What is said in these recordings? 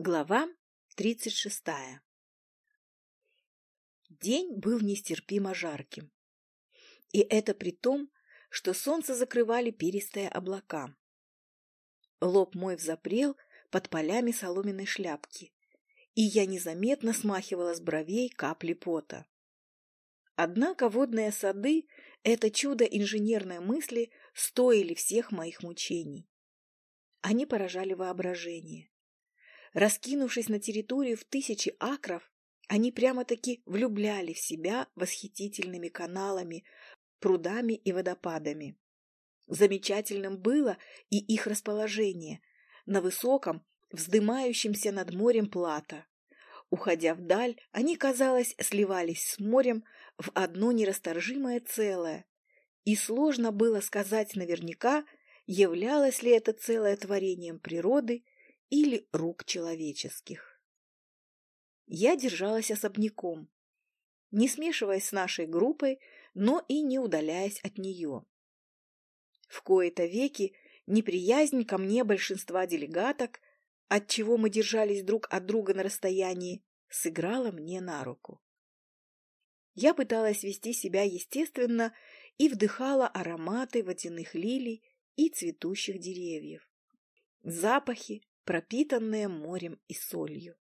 Глава тридцать шестая День был нестерпимо жарким. И это при том, что солнце закрывали перистые облака. Лоб мой взапрел под полями соломенной шляпки, и я незаметно смахивала с бровей капли пота. Однако водные сады, это чудо инженерной мысли, стоили всех моих мучений. Они поражали воображение. Раскинувшись на территорию в тысячи акров, они прямо-таки влюбляли в себя восхитительными каналами, прудами и водопадами. Замечательным было и их расположение на высоком, вздымающемся над морем плато. Уходя вдаль, они, казалось, сливались с морем в одно нерасторжимое целое, и сложно было сказать наверняка, являлось ли это целое творением природы или рук человеческих. Я держалась особняком, не смешиваясь с нашей группой, но и не удаляясь от нее. В кои-то веки неприязнь ко мне большинства делегаток, от чего мы держались друг от друга на расстоянии, сыграла мне на руку. Я пыталась вести себя естественно и вдыхала ароматы водяных лилий и цветущих деревьев. Запахи, пропитанные морем и солью.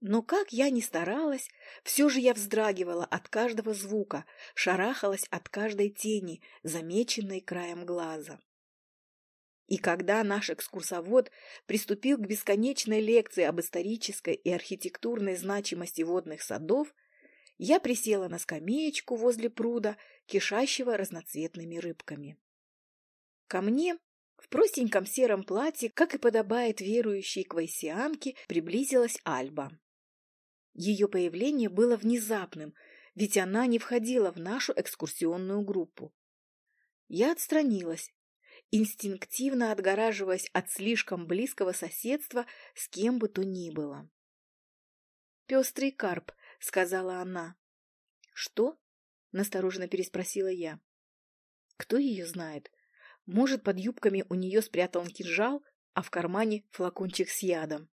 Но как я ни старалась, все же я вздрагивала от каждого звука, шарахалась от каждой тени, замеченной краем глаза. И когда наш экскурсовод приступил к бесконечной лекции об исторической и архитектурной значимости водных садов, я присела на скамеечку возле пруда, кишащего разноцветными рыбками. Ко мне в простеньком сером платье, как и подобает верующей квайсианке, приблизилась Альба. Ее появление было внезапным, ведь она не входила в нашу экскурсионную группу. Я отстранилась, инстинктивно отгораживаясь от слишком близкого соседства с кем бы то ни было. «Пестрый карп», — сказала она. «Что?» — настороженно переспросила я. «Кто ее знает? Может, под юбками у нее спрятан кинжал, а в кармане флакончик с ядом.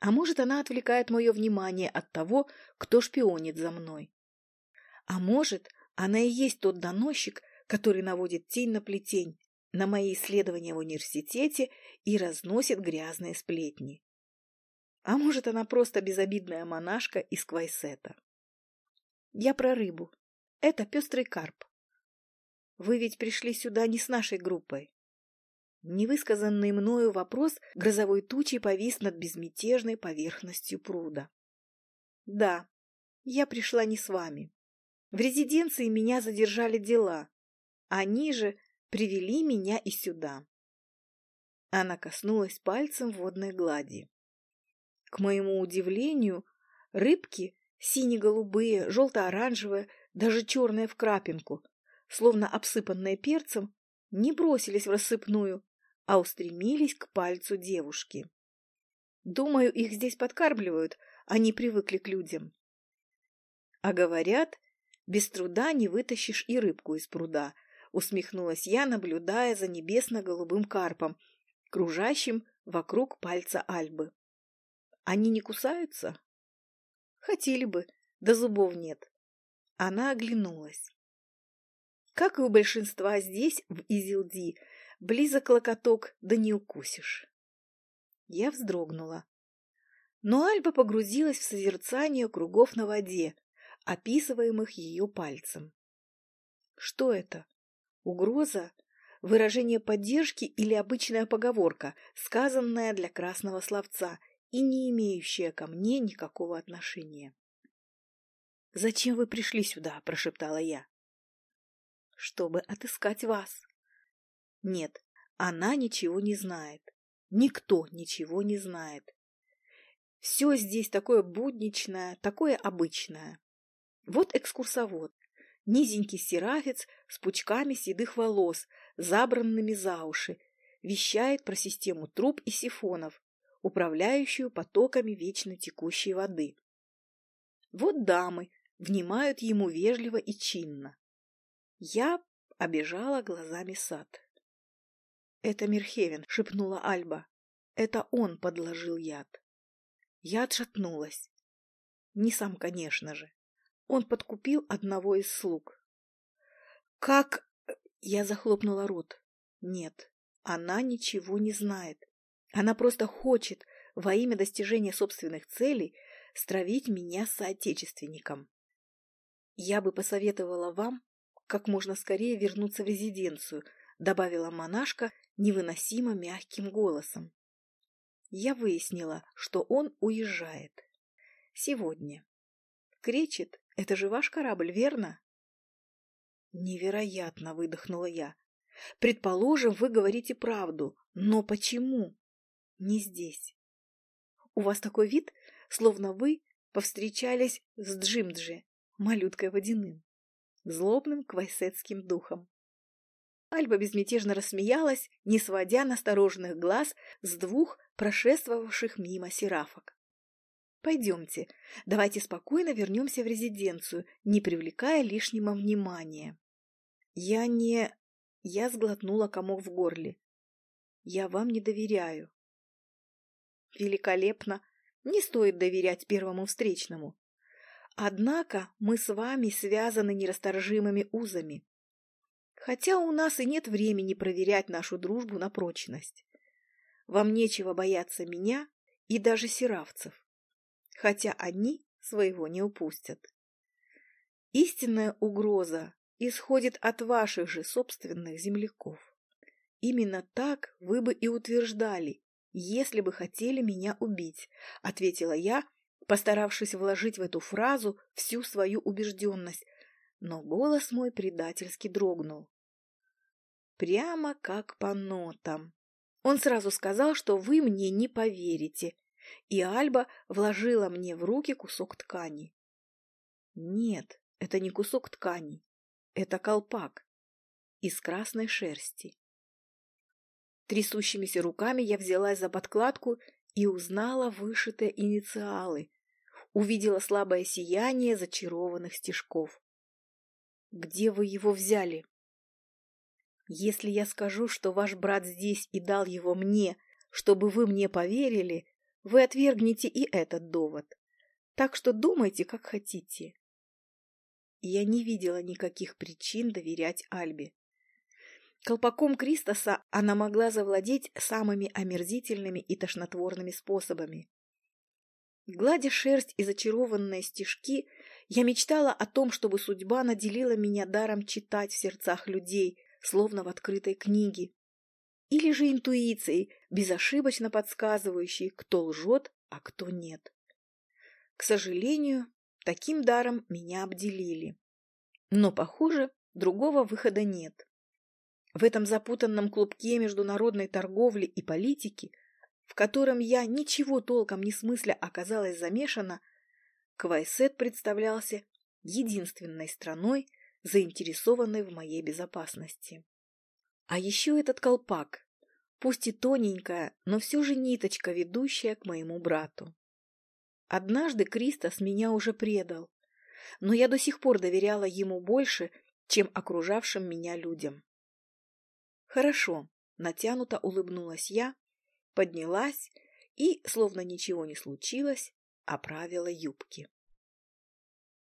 А может, она отвлекает мое внимание от того, кто шпионит за мной. А может, она и есть тот доносчик, который наводит тень на плетень, на мои исследования в университете и разносит грязные сплетни. А может, она просто безобидная монашка из Квайсета. Я про рыбу. Это пестрый карп. Вы ведь пришли сюда не с нашей группой. Невысказанный мною вопрос грозовой тучей повис над безмятежной поверхностью пруда. Да, я пришла не с вами. В резиденции меня задержали дела. Они же привели меня и сюда. Она коснулась пальцем водной глади. К моему удивлению, рыбки, сине-голубые, желто-оранжевые, даже черные в крапинку, словно обсыпанные перцем, не бросились в рассыпную, а устремились к пальцу девушки. Думаю, их здесь подкармливают, они привыкли к людям. А говорят, без труда не вытащишь и рыбку из пруда, усмехнулась я, наблюдая за небесно-голубым карпом, кружащим вокруг пальца Альбы. Они не кусаются? Хотели бы, да зубов нет. Она оглянулась. Как и у большинства здесь, в Изилди, близок локоток, да не укусишь. Я вздрогнула. Но Альба погрузилась в созерцание кругов на воде, описываемых ее пальцем. Что это? Угроза? Выражение поддержки или обычная поговорка, сказанная для красного словца и не имеющая ко мне никакого отношения? «Зачем вы пришли сюда?» – прошептала я чтобы отыскать вас. Нет, она ничего не знает. Никто ничего не знает. Все здесь такое будничное, такое обычное. Вот экскурсовод, низенький серафец с пучками седых волос, забранными за уши, вещает про систему труб и сифонов, управляющую потоками вечно текущей воды. Вот дамы внимают ему вежливо и чинно. Я обижала глазами сад. «Это Мирхевен», — шепнула Альба. это он подложил яд. Я отшатнулась. Не сам, конечно же. Он подкупил одного из слуг. «Как...» Я захлопнула рот. «Нет, она ничего не знает. Она просто хочет, во имя достижения собственных целей, стравить меня соотечественником. Я бы посоветовала вам как можно скорее вернуться в резиденцию, добавила монашка невыносимо мягким голосом. Я выяснила, что он уезжает. Сегодня. Кречет, это же ваш корабль, верно? Невероятно, выдохнула я. Предположим, вы говорите правду, но почему? Не здесь. У вас такой вид, словно вы повстречались с Джимджи, малюткой водяным, злобным квайсетским духом. Альба безмятежно рассмеялась, не сводя настороженных глаз с двух прошествовавших мимо серафок. «Пойдемте, давайте спокойно вернемся в резиденцию, не привлекая лишнего внимания». «Я не...» Я сглотнула комок в горле. «Я вам не доверяю». «Великолепно! Не стоит доверять первому встречному. Однако мы с вами связаны нерасторжимыми узами. Хотя у нас и нет времени проверять нашу дружбу на прочность. Вам нечего бояться меня и даже сиравцев, хотя они своего не упустят. Истинная угроза исходит от ваших же собственных земляков. Именно так вы бы и утверждали, если бы хотели меня убить, ответила я, постаравшись вложить в эту фразу всю свою убежденность, но голос мой предательски дрогнул. Прямо как по нотам. Он сразу сказал, что вы мне не поверите, и Альба вложила мне в руки кусок ткани. Нет, это не кусок ткани, это колпак из красной шерсти. Трясущимися руками я взялась за подкладку и узнала вышитые инициалы, увидела слабое сияние зачарованных стежков. Где вы его взяли? Если я скажу, что ваш брат здесь и дал его мне, чтобы вы мне поверили, вы отвергнете и этот довод. Так что думайте, как хотите. Я не видела никаких причин доверять Альбе. Колпаком Кристоса она могла завладеть самыми омерзительными и тошнотворными способами. Гладя шерсть и зачарованные стежки, я мечтала о том, чтобы судьба наделила меня даром читать в сердцах людей, словно в открытой книге. Или же интуицией, безошибочно подсказывающей, кто лжет, а кто нет. К сожалению, таким даром меня обделили. Но, похоже, другого выхода нет. В этом запутанном клубке международной торговли и политики, в котором я ничего толком не смысля оказалась замешана, Квайсет представлялся единственной страной, заинтересованной в моей безопасности. А еще этот колпак, пусть и тоненькая, но все же ниточка, ведущая к моему брату. Однажды Кристос меня уже предал, но я до сих пор доверяла ему больше, чем окружавшим меня людям. Хорошо, натянуто улыбнулась я, поднялась и, словно ничего не случилось, оправила юбки.